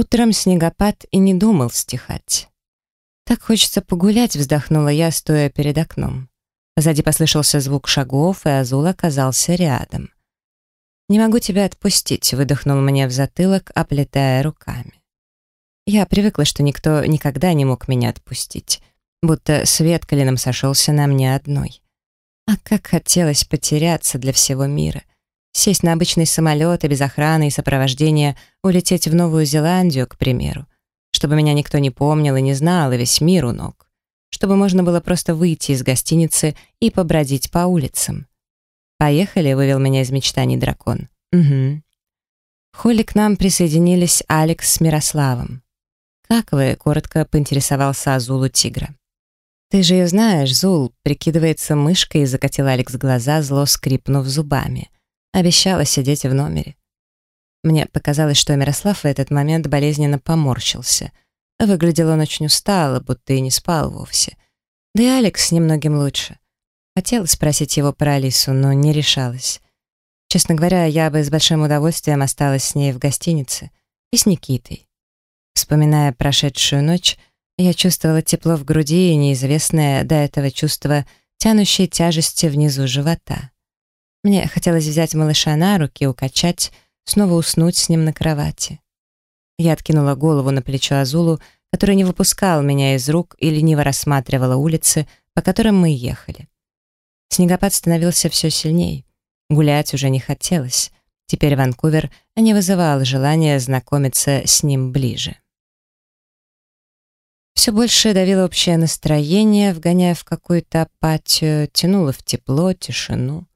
Утром снегопад и не думал стихать. «Так хочется погулять», — вздохнула я, стоя перед окном. Сзади послышался звук шагов, и Азул оказался рядом. «Не могу тебя отпустить», — выдохнул мне в затылок, оплетая руками. Я привыкла, что никто никогда не мог меня отпустить, будто свет клином сошелся на мне одной. А как хотелось потеряться для всего мира, сесть на обычный самолет и без охраны и сопровождения улететь в Новую Зеландию, к примеру, чтобы меня никто не помнил и не знал, и весь мир у ног, чтобы можно было просто выйти из гостиницы и побродить по улицам. «Поехали», — вывел меня из мечтаний дракон. «Угу». В к нам присоединились Алекс с Мирославом. «Как вы?» — коротко поинтересовался Азулу тигра. «Ты же ее знаешь, Зул», — прикидывается мышкой и закатил Алекс глаза, зло скрипнув зубами. Обещала сидеть в номере. Мне показалось, что Мирослав в этот момент болезненно поморщился. Выглядел он очень устало, будто и не спал вовсе. Да и Алекс немногим лучше. Хотела спросить его про Алису, но не решалась. Честно говоря, я бы с большим удовольствием осталась с ней в гостинице и с Никитой. Вспоминая прошедшую ночь, я чувствовала тепло в груди и неизвестное до этого чувство тянущей тяжести внизу живота. Мне хотелось взять малыша на руки, укачать, снова уснуть с ним на кровати. Я откинула голову на плечо Азулу, который не выпускал меня из рук и лениво рассматривала улицы, по которым мы ехали. Снегопад становился все сильней. Гулять уже не хотелось. Теперь Ванкувер не вызывал желания знакомиться с ним ближе. Все больше давило общее настроение, вгоняя в какую-то апатию, тянуло в тепло, тишину.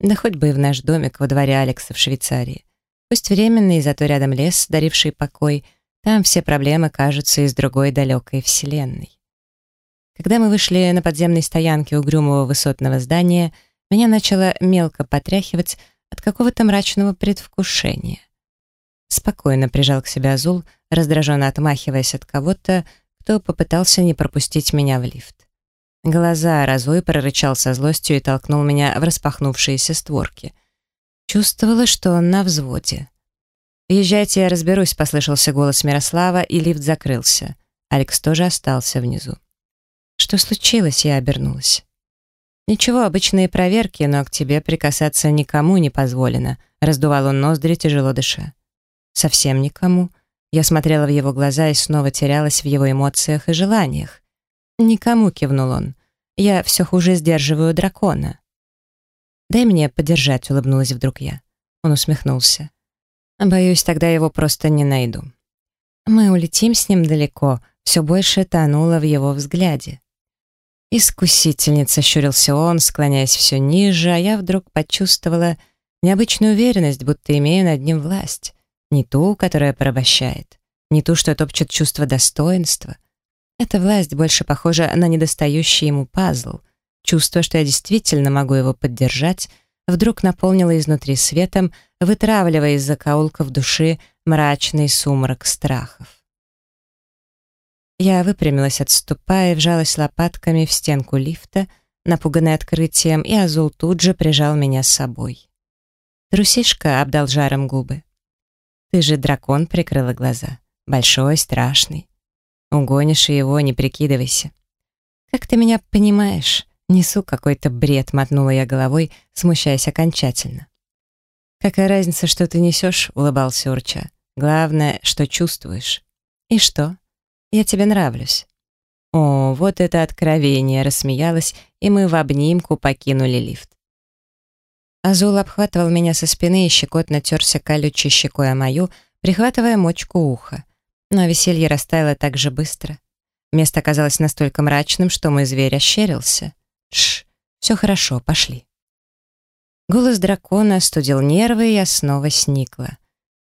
Да хоть бы и в наш домик во дворе Алекса в Швейцарии. Пусть временный, зато рядом лес, даривший покой, там все проблемы кажутся из другой далекой вселенной. Когда мы вышли на подземной стоянке угрюмого высотного здания, меня начало мелко потряхивать от какого-то мрачного предвкушения. Спокойно прижал к себе Азул, раздраженно отмахиваясь от кого-то, кто попытался не пропустить меня в лифт. Глаза разой прорычал со злостью и толкнул меня в распахнувшиеся створки. Чувствовала, что он на взводе. «Езжайте, я разберусь», — послышался голос Мирослава, и лифт закрылся. Алекс тоже остался внизу. «Что случилось?» — я обернулась. «Ничего, обычные проверки, но к тебе прикасаться никому не позволено», — раздувал он ноздри, тяжело дыша. «Совсем никому». Я смотрела в его глаза и снова терялась в его эмоциях и желаниях. «Никому», — кивнул он. «Я все хуже сдерживаю дракона». «Дай мне подержать», — улыбнулась вдруг я. Он усмехнулся. «Боюсь, тогда его просто не найду». Мы улетим с ним далеко, все больше тонуло в его взгляде. Искусительница, щурился он, склоняясь все ниже, а я вдруг почувствовала необычную уверенность, будто имею над ним власть. Не ту, которая порабощает, не ту, что топчет чувство достоинства — эта власть больше похожа на недостающий ему пазл. Чувство, что я действительно могу его поддержать, вдруг наполнило изнутри светом, вытравливая из закоулков души мрачный сумрак страхов. Я выпрямилась, отступая, вжалась лопатками в стенку лифта, напуганная открытием, и Азул тут же прижал меня с собой. Трусишка обдал жаром губы. «Ты же дракон», — прикрыла глаза. «Большой, страшный. Угонишь его, не прикидывайся. Как ты меня понимаешь? Несу какой-то бред, мотнула я головой, смущаясь окончательно. Какая разница, что ты несешь? улыбался Урча. Главное, что чувствуешь. И что? Я тебе нравлюсь. О, вот это откровение, рассмеялась, и мы в обнимку покинули лифт. Азул обхватывал меня со спины и щекотно терся колючей щекой о мою, прихватывая мочку уха. Но веселье растаяло так же быстро. Место оказалось настолько мрачным, что мой зверь ощерился. Тш, все хорошо, пошли. Голос дракона остудил нервы, и я снова сникла.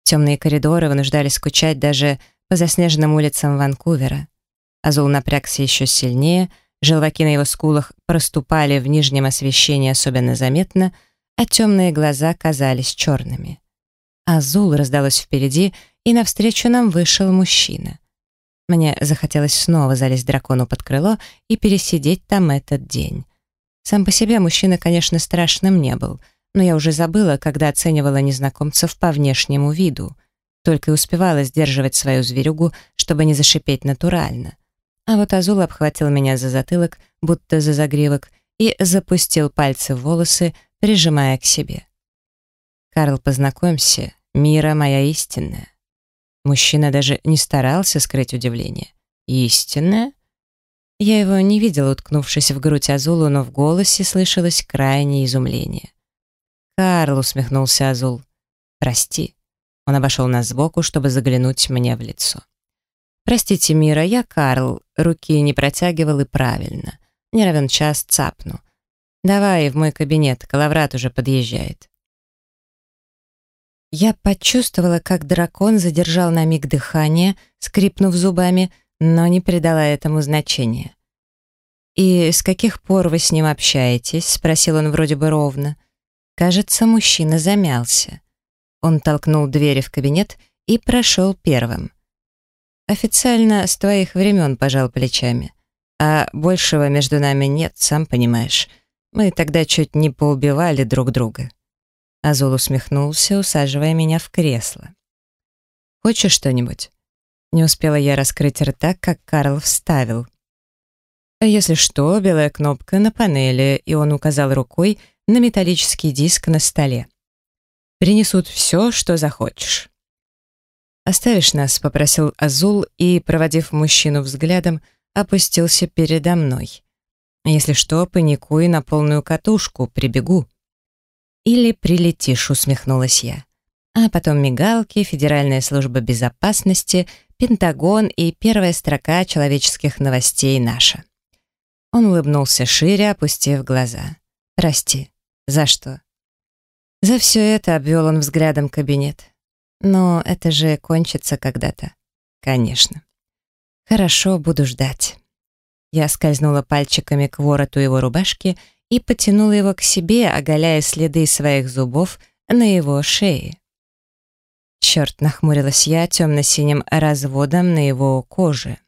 Темные коридоры вынуждали скучать даже по заснеженным улицам Ванкувера. Азул напрягся еще сильнее, желваки на его скулах проступали в нижнем освещении особенно заметно, а темные глаза казались черными. Азул раздалось впереди, и навстречу нам вышел мужчина. Мне захотелось снова залезть дракону под крыло и пересидеть там этот день. Сам по себе мужчина, конечно, страшным не был, но я уже забыла, когда оценивала незнакомцев по внешнему виду. только и успевала сдерживать свою зверюгу, чтобы не зашипеть натурально. А вот Азул обхватил меня за затылок, будто за загривок, и запустил пальцы в волосы, прижимая к себе. «Карл, познакомься, Мира моя истинная». Мужчина даже не старался скрыть удивление. «Истинная?» Я его не видела, уткнувшись в грудь Азулу, но в голосе слышалось крайнее изумление. «Карл», — усмехнулся Азул, — «прости». Он обошел нас сбоку, чтобы заглянуть мне в лицо. «Простите, Мира, я Карл, руки не протягивал и правильно. Не равен час цапну. Давай в мой кабинет, Калаврат уже подъезжает». Я почувствовала, как дракон задержал на миг дыхание, скрипнув зубами, но не придала этому значения. «И с каких пор вы с ним общаетесь?» — спросил он вроде бы ровно. Кажется, мужчина замялся. Он толкнул двери в кабинет и прошел первым. «Официально с твоих времен пожал плечами. А большего между нами нет, сам понимаешь. Мы тогда чуть не поубивали друг друга». Азул усмехнулся, усаживая меня в кресло. «Хочешь что-нибудь?» Не успела я раскрыть рта, как Карл вставил. «Если что, белая кнопка на панели», и он указал рукой на металлический диск на столе. «Принесут все, что захочешь». «Оставишь нас?» — попросил Азул и, проводив мужчину взглядом, опустился передо мной. «Если что, паникуй на полную катушку, прибегу». «Или прилетишь», — усмехнулась я. А потом мигалки, Федеральная служба безопасности, Пентагон и первая строка человеческих новостей наша. Он улыбнулся шире, опустив глаза. «Прости. За что?» За все это обвел он взглядом кабинет. Но это же кончится когда-то. Конечно. Хорошо, буду ждать. Я скользнула пальчиками к вороту его рубашки и потянула его к себе, оголяя следы своих зубов на его шее. Черт, нахмурилась я темно-синим разводом на его коже.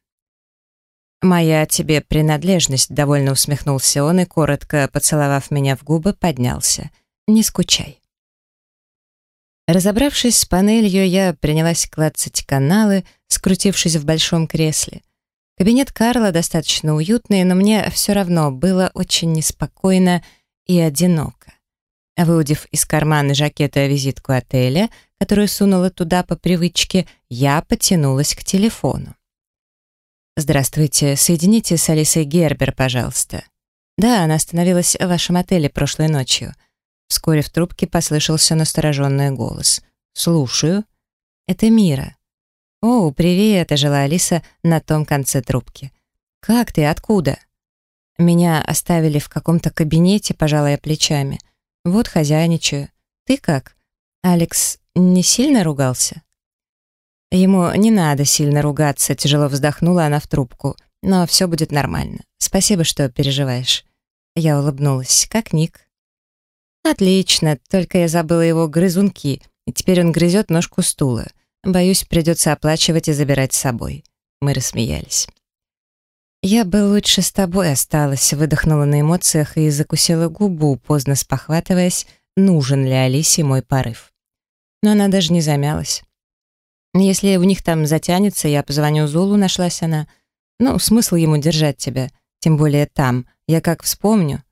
«Моя тебе принадлежность», — довольно усмехнулся он и, коротко поцеловав меня в губы, поднялся. «Не скучай». Разобравшись с панелью, я принялась клацать каналы, скрутившись в большом кресле. Кабинет Карла достаточно уютный, но мне все равно было очень неспокойно и одиноко. Выудив из кармана жакета визитку отеля, которую сунула туда по привычке, я потянулась к телефону. «Здравствуйте, соедините с Алисой Гербер, пожалуйста». «Да, она остановилась в вашем отеле прошлой ночью». Вскоре в трубке послышался настороженный голос. «Слушаю». «Это Мира». «О, привет», — ожила Алиса на том конце трубки. «Как ты? Откуда?» «Меня оставили в каком-то кабинете», — пожала я плечами. «Вот хозяйничаю. Ты как?» «Алекс не сильно ругался?» «Ему не надо сильно ругаться», — тяжело вздохнула она в трубку. «Но все будет нормально. Спасибо, что переживаешь». Я улыбнулась. «Как Ник?» «Отлично, только я забыла его грызунки, и теперь он грызет ножку стула. Боюсь, придется оплачивать и забирать с собой». Мы рассмеялись. «Я бы лучше с тобой осталась», — выдохнула на эмоциях и закусила губу, поздно спохватываясь, нужен ли Алисе мой порыв. Но она даже не замялась. Если у них там затянется, я позвоню Зулу, нашлась она. Ну, смысл ему держать тебя, тем более там. Я как вспомню.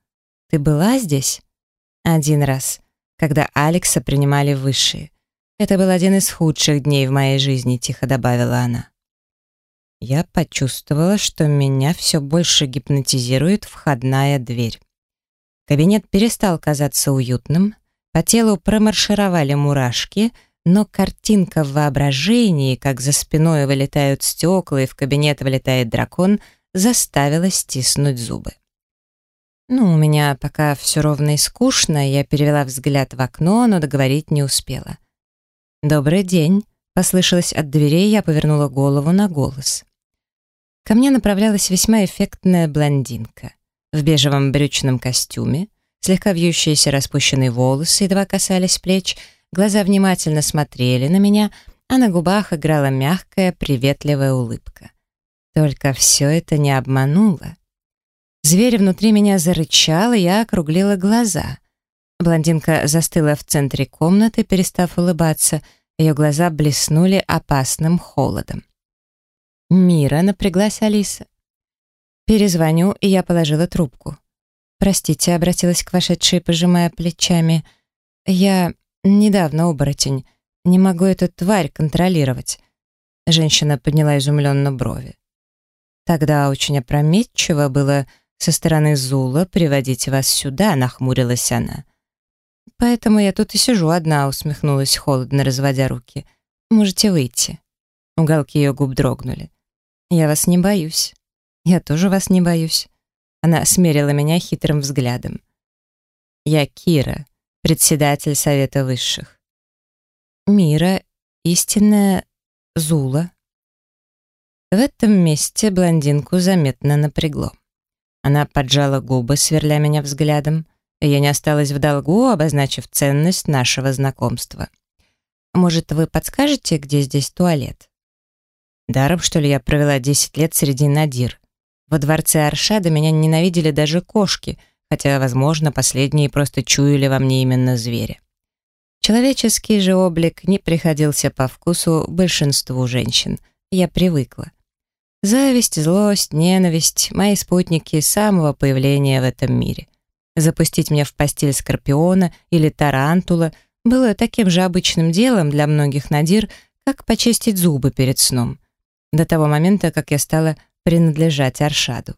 Ты была здесь? Один раз, когда Алекса принимали высшие. Это был один из худших дней в моей жизни, тихо добавила она. Я почувствовала, что меня все больше гипнотизирует входная дверь. Кабинет перестал казаться уютным, по телу промаршировали мурашки — но картинка в воображении, как за спиной вылетают стекла и в кабинет вылетает дракон, заставила стиснуть зубы. Ну, у меня пока все ровно и скучно, я перевела взгляд в окно, но договорить не успела. «Добрый день», — послышалось от дверей, я повернула голову на голос. Ко мне направлялась весьма эффектная блондинка в бежевом брючном костюме, слегка вьющиеся распущенные волосы едва касались плеч — Глаза внимательно смотрели на меня, а на губах играла мягкая, приветливая улыбка. Только все это не обмануло. Зверь внутри меня зарычал, и я округлила глаза. Блондинка застыла в центре комнаты, перестав улыбаться, Ее глаза блеснули опасным холодом. «Мира», — напряглась Алиса. «Перезвоню», и я положила трубку. «Простите», — обратилась к вошедшей, пожимая плечами. «Я недавно оборотень. Не могу эту тварь контролировать». Женщина подняла изумленно брови. Тогда очень опрометчиво было со стороны Зула приводить вас сюда, нахмурилась она. Поэтому я тут и сижу одна, усмехнулась холодно, разводя руки. Можете выйти. Уголки ее губ дрогнули. Я вас не боюсь. Я тоже вас не боюсь. Она смерила меня хитрым взглядом. Я Кира, председатель Совета Высших. Мира, истинная Зула. В этом месте блондинку заметно напрягло. Она поджала губы, сверля меня взглядом, я не осталась в долгу, обозначив ценность нашего знакомства. «Может, вы подскажете, где здесь туалет?» Даром, что ли, я провела 10 лет среди Надир. Во дворце Аршада меня ненавидели даже кошки, хотя, возможно, последние просто чуяли во мне именно зверя. Человеческий же облик не приходился по вкусу большинству женщин. Я привыкла. Зависть, злость, ненависть — мои спутники с самого появления в этом мире. Запустить меня в постель скорпиона или тарантула было таким же обычным делом для многих надир, как почистить зубы перед сном. До того момента, как я стала принадлежать Аршаду.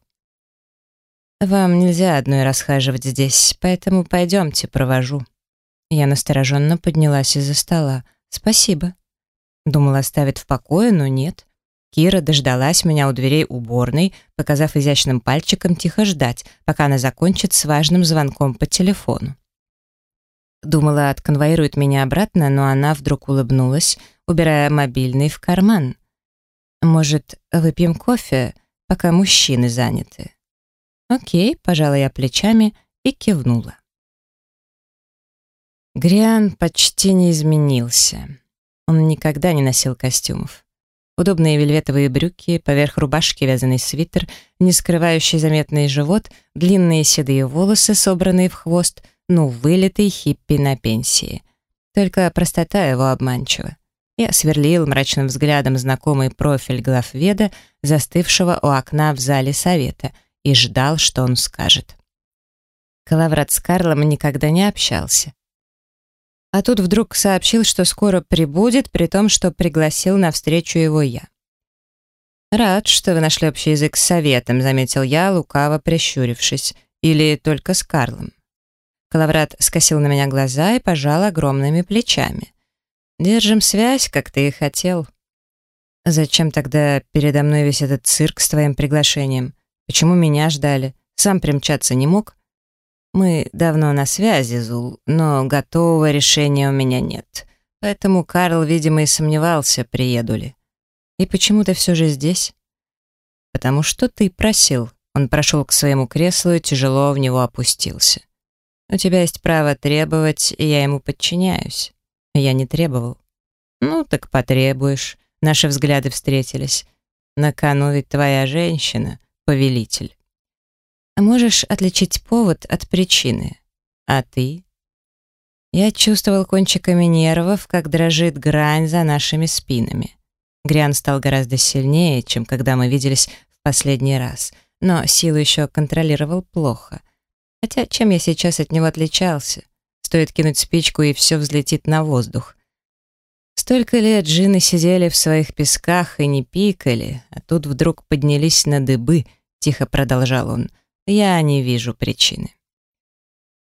«Вам нельзя одной расхаживать здесь, поэтому пойдемте, провожу». Я настороженно поднялась из-за стола. «Спасибо». Думала, оставит в покое, но нет. Кира дождалась меня у дверей уборной, показав изящным пальчиком тихо ждать, пока она закончит с важным звонком по телефону. Думала, отконвоирует меня обратно, но она вдруг улыбнулась, убирая мобильный в карман. «Может, выпьем кофе, пока мужчины заняты?» «Окей», — пожала я плечами и кивнула. Гриан почти не изменился. Он никогда не носил костюмов. Удобные вельветовые брюки, поверх рубашки вязаный свитер, не скрывающий заметный живот, длинные седые волосы, собранные в хвост, ну, вылитый хиппи на пенсии. Только простота его обманчива. Я сверлил мрачным взглядом знакомый профиль главведа, застывшего у окна в зале совета, и ждал, что он скажет. Калаврат с Карлом никогда не общался. А тут вдруг сообщил, что скоро прибудет, при том, что пригласил на встречу его я. «Рад, что вы нашли общий язык с советом», — заметил я, лукаво прищурившись. «Или только с Карлом». Калаврат скосил на меня глаза и пожал огромными плечами. «Держим связь, как ты и хотел». «Зачем тогда передо мной весь этот цирк с твоим приглашением? Почему меня ждали? Сам примчаться не мог?» Мы давно на связи, Зул, но готового решения у меня нет. Поэтому Карл, видимо, и сомневался, приеду ли. И почему ты все же здесь? Потому что ты просил. Он прошел к своему креслу и тяжело в него опустился. У тебя есть право требовать, и я ему подчиняюсь. Я не требовал. Ну, так потребуешь. Наши взгляды встретились. На кону ведь твоя женщина, повелитель. Можешь отличить повод от причины. А ты? Я чувствовал кончиками нервов, как дрожит грань за нашими спинами. Грян стал гораздо сильнее, чем когда мы виделись в последний раз, но силу еще контролировал плохо. Хотя чем я сейчас от него отличался? Стоит кинуть спичку, и все взлетит на воздух. Столько лет джины сидели в своих песках и не пикали, а тут вдруг поднялись на дыбы, тихо продолжал он — я не вижу причины.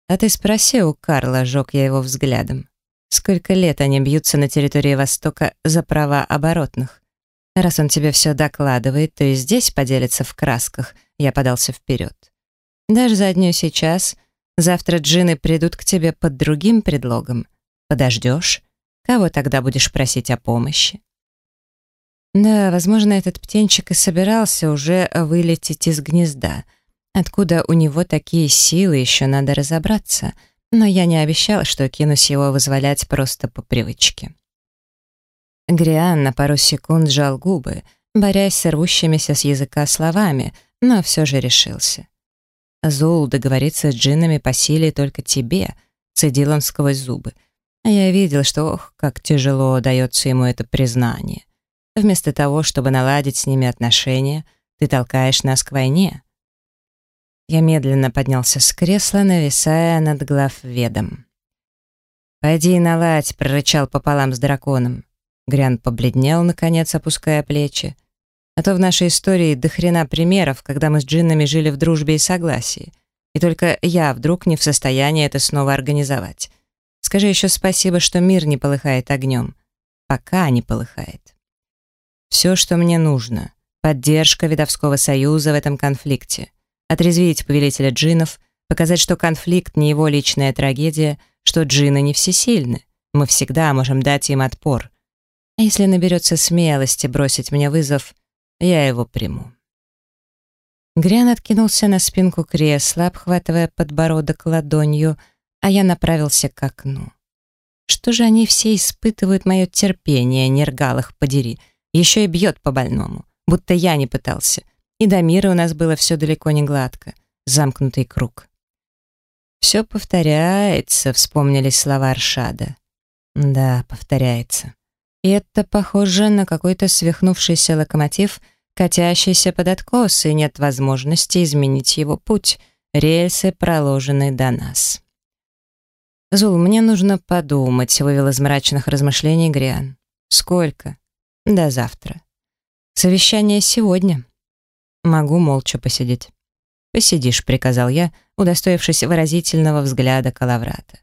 А ты спроси у Карла, жег я его взглядом. Сколько лет они бьются на территории Востока за права оборотных? Раз он тебе все докладывает, то и здесь поделится в красках. Я подался вперед. Дашь заднюю сейчас, завтра джины придут к тебе под другим предлогом. Подождешь? Кого тогда будешь просить о помощи? Да, возможно, этот птенчик и собирался уже вылететь из гнезда — Откуда у него такие силы, еще надо разобраться, но я не обещал, что кинусь его вызволять просто по привычке. Гриан на пару секунд сжал губы, борясь с рвущимися с языка словами, но все же решился. «Зул, договориться с джиннами по силе только тебе», — цедил он сквозь зубы. А я видел, что, ох, как тяжело дается ему это признание. Вместо того, чтобы наладить с ними отношения, ты толкаешь нас к войне. Я медленно поднялся с кресла, нависая над главведом. «Пойди наладь», — прорычал пополам с драконом. Грян побледнел, наконец, опуская плечи. А то в нашей истории до хрена примеров, когда мы с джиннами жили в дружбе и согласии. И только я вдруг не в состоянии это снова организовать. Скажи еще спасибо, что мир не полыхает огнем. Пока не полыхает. Все, что мне нужно. Поддержка Видовского союза в этом конфликте. Отрезвить повелителя джиннов, показать, что конфликт не его личная трагедия, что джинны не всесильны. Мы всегда можем дать им отпор. А если наберется смелости бросить мне вызов, я его приму. Грян откинулся на спинку кресла, обхватывая подбородок ладонью, а я направился к окну. Что же они все испытывают мое терпение, нергал их подери, еще и бьет по больному, будто я не пытался. И до мира у нас было все далеко не гладко, замкнутый круг. «Все повторяется», — вспомнились слова Аршада. «Да, повторяется. И это похоже на какой-то свихнувшийся локомотив, катящийся под откос, и нет возможности изменить его путь, рельсы, проложенные до нас. «Зул, мне нужно подумать», — вывел из мрачных размышлений Гриан. «Сколько?» «До завтра». «Совещание сегодня». «Могу молча посидеть». «Посидишь», — приказал я, удостоившись выразительного взгляда Калаврата.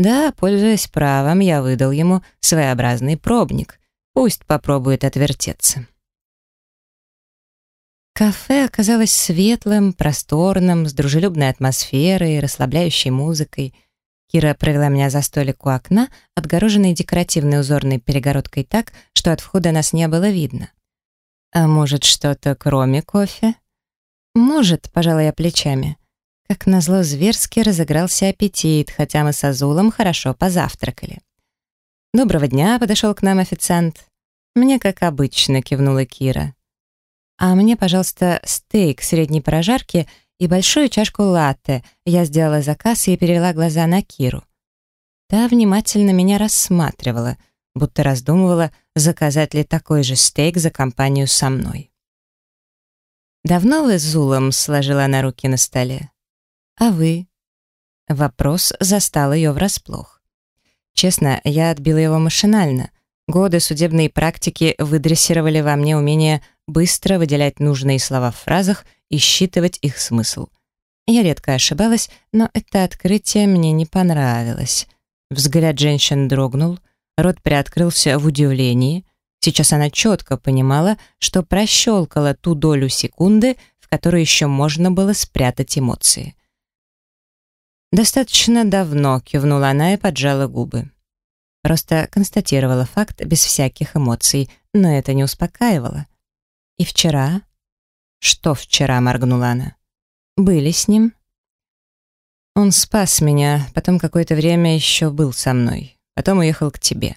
Да, пользуясь правом, я выдал ему своеобразный пробник. Пусть попробует отвертеться. Кафе оказалось светлым, просторным, с дружелюбной атмосферой, расслабляющей музыкой. Кира провела меня за столик у окна, отгороженный декоративной узорной перегородкой так, что от входа нас не было видно. «А может, что-то кроме кофе?» «Может», — пожала я плечами. Как назло, зверски разыгрался аппетит, хотя мы с Азулом хорошо позавтракали. «Доброго дня», — подошел к нам официант. «Мне, как обычно», — кивнула Кира. «А мне, пожалуйста, стейк средней прожарки и большую чашку латте». Я сделала заказ и перевела глаза на Киру. Та внимательно меня рассматривала, будто раздумывала, заказать ли такой же стейк за компанию со мной. «Давно вы с Зулом?» — сложила она руки на столе. «А вы?» Вопрос застал ее врасплох. Честно, я отбила его машинально. Годы судебной практики выдрессировали во мне умение быстро выделять нужные слова в фразах и считывать их смысл. Я редко ошибалась, но это открытие мне не понравилось. Взгляд женщин дрогнул, рот приоткрылся в удивлении. Сейчас она четко понимала, что прощелкала ту долю секунды, в которой еще можно было спрятать эмоции. «Достаточно давно», — кивнула она и поджала губы. Просто констатировала факт без всяких эмоций, но это не успокаивало. «И вчера?» «Что вчера?» — моргнула она. «Были с ним?» «Он спас меня, потом какое-то время еще был со мной, потом уехал к тебе».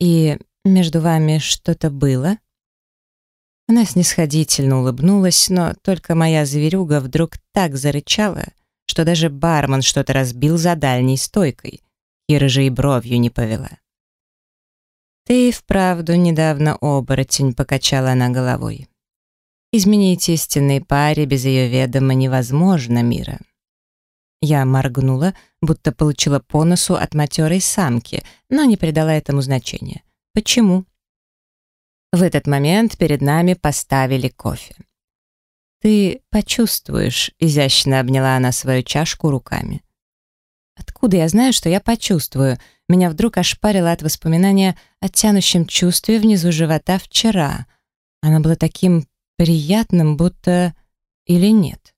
«И между вами что-то было?» Она снисходительно улыбнулась, но только моя зверюга вдруг так зарычала, что даже бармен что-то разбил за дальней стойкой. Кира же и бровью не повела. «Ты вправду недавно оборотень», — покачала она головой. «Изменить истинной паре без ее ведома невозможно, Мира». Я моргнула, будто получила по носу от матерой самки, но не придала этому значения. Почему? В этот момент перед нами поставили кофе. «Ты почувствуешь», — изящно обняла она свою чашку руками. «Откуда я знаю, что я почувствую?» Меня вдруг ошпарило от воспоминания о тянущем чувстве внизу живота вчера. Оно было таким приятным, будто... Или нет?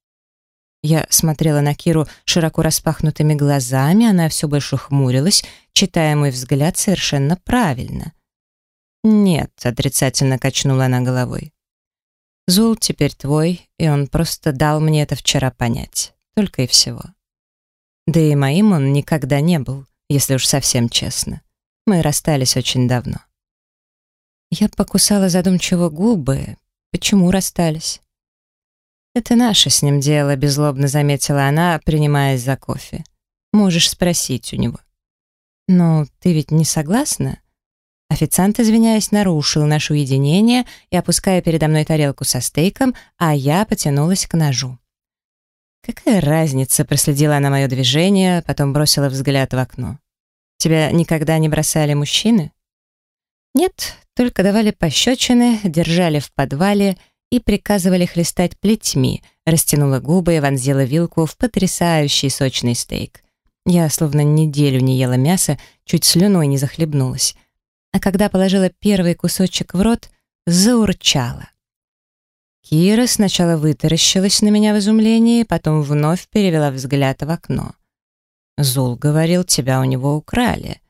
Я смотрела на Киру широко распахнутыми глазами, она все больше хмурилась, читая мой взгляд совершенно правильно. «Нет», — отрицательно качнула она головой. Зул теперь твой, и он просто дал мне это вчера понять. Только и всего. Да и моим он никогда не был, если уж совсем честно. Мы расстались очень давно. Я покусала задумчиво губы. Почему расстались? «Это наше с ним дело», — беззлобно заметила она, принимаясь за кофе. «Можешь спросить у него». «Но ты ведь не согласна?» Официант, извиняясь, нарушил наше уединение и, опуская передо мной тарелку со стейком, а я потянулась к ножу. «Какая разница?» — проследила она мое движение, потом бросила взгляд в окно. «Тебя никогда не бросали мужчины?» «Нет, только давали пощечины, держали в подвале и приказывали хлестать плетьми», растянула губы и вонзила вилку в потрясающий сочный стейк. Я словно неделю не ела мяса, чуть слюной не захлебнулась а когда положила первый кусочек в рот, заурчала. Кира сначала вытаращилась на меня в изумлении, потом вновь перевела взгляд в окно. «Зул говорил, тебя у него украли».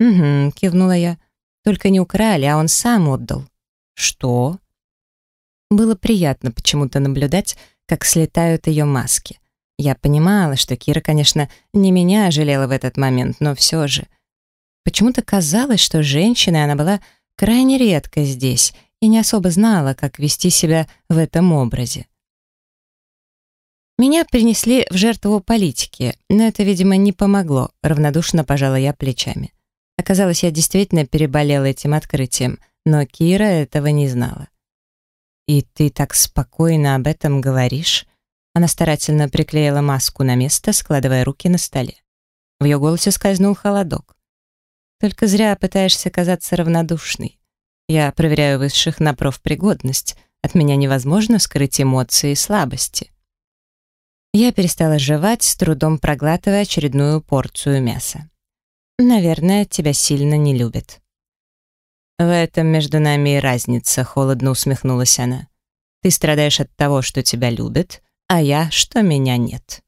«Угу», — кивнула я. «Только не украли, а он сам отдал». «Что?» Было приятно почему-то наблюдать, как слетают ее маски. Я понимала, что Кира, конечно, не меня жалела в этот момент, но все же — Почему-то казалось, что женщиной она была крайне редко здесь и не особо знала, как вести себя в этом образе. Меня принесли в жертву политики, но это, видимо, не помогло, равнодушно пожала я плечами. Оказалось, я действительно переболела этим открытием, но Кира этого не знала. «И ты так спокойно об этом говоришь?» Она старательно приклеила маску на место, складывая руки на столе. В ее голосе скользнул холодок. Только зря пытаешься казаться равнодушной. Я проверяю высших на профпригодность. От меня невозможно скрыть эмоции и слабости. Я перестала жевать, с трудом проглатывая очередную порцию мяса. Наверное, тебя сильно не любят. В этом между нами и разница, холодно усмехнулась она. Ты страдаешь от того, что тебя любят, а я, что меня нет.